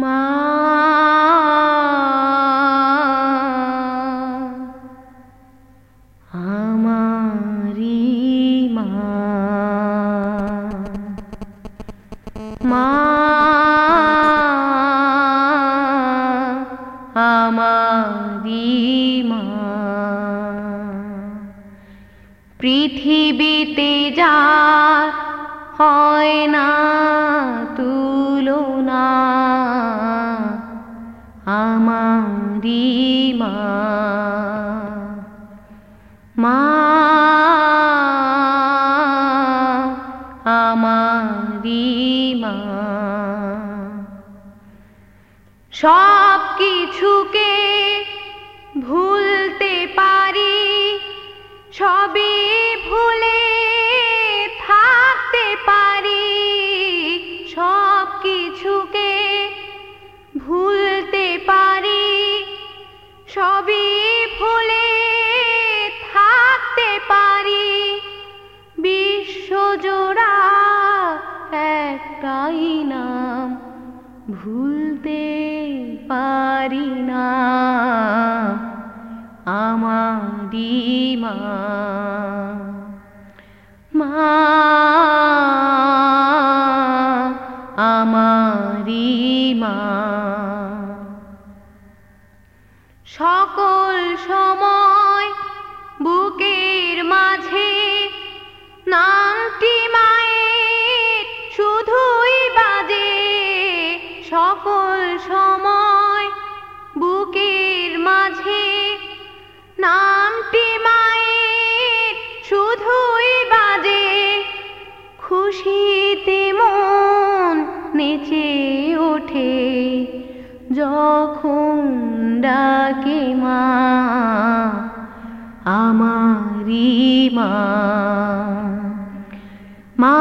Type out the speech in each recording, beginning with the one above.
মা। আমারি মা। মা। আমারি মা। পৃথিবীতে যার হয় না তুলনা। আমারি মা আমারি মা। সব কিছুকে সবই ভুলে থাকতে পারি। বিশ্বজোড়া একটাই নাম, ভুলতে পারি না। আমারি মা। মা আমারি মা। সকল সময় বুকের মাঝে নামটি মায়ের শুধুই বাজে। সকল সময় বুকের মাঝে নামটি মায়ের শুধুই বাজে। খুশিতে মন নেচে ওঠে যখন মা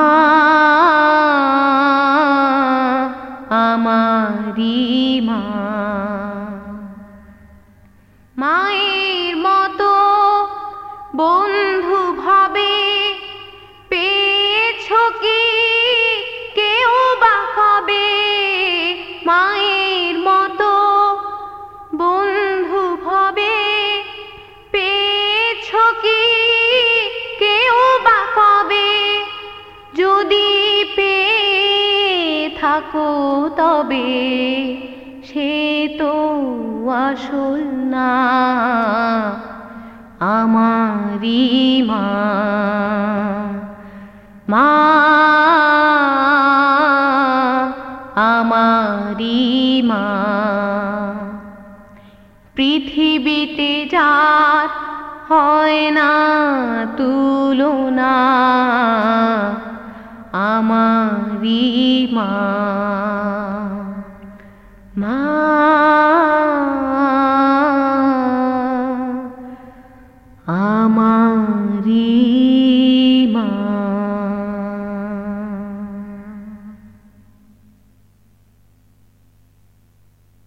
থাকো তবে, সে তো আসল না। আমারি মা। মা আমারি মা। পৃথিবীতে যার হয় না তুলনা আমারি মা মা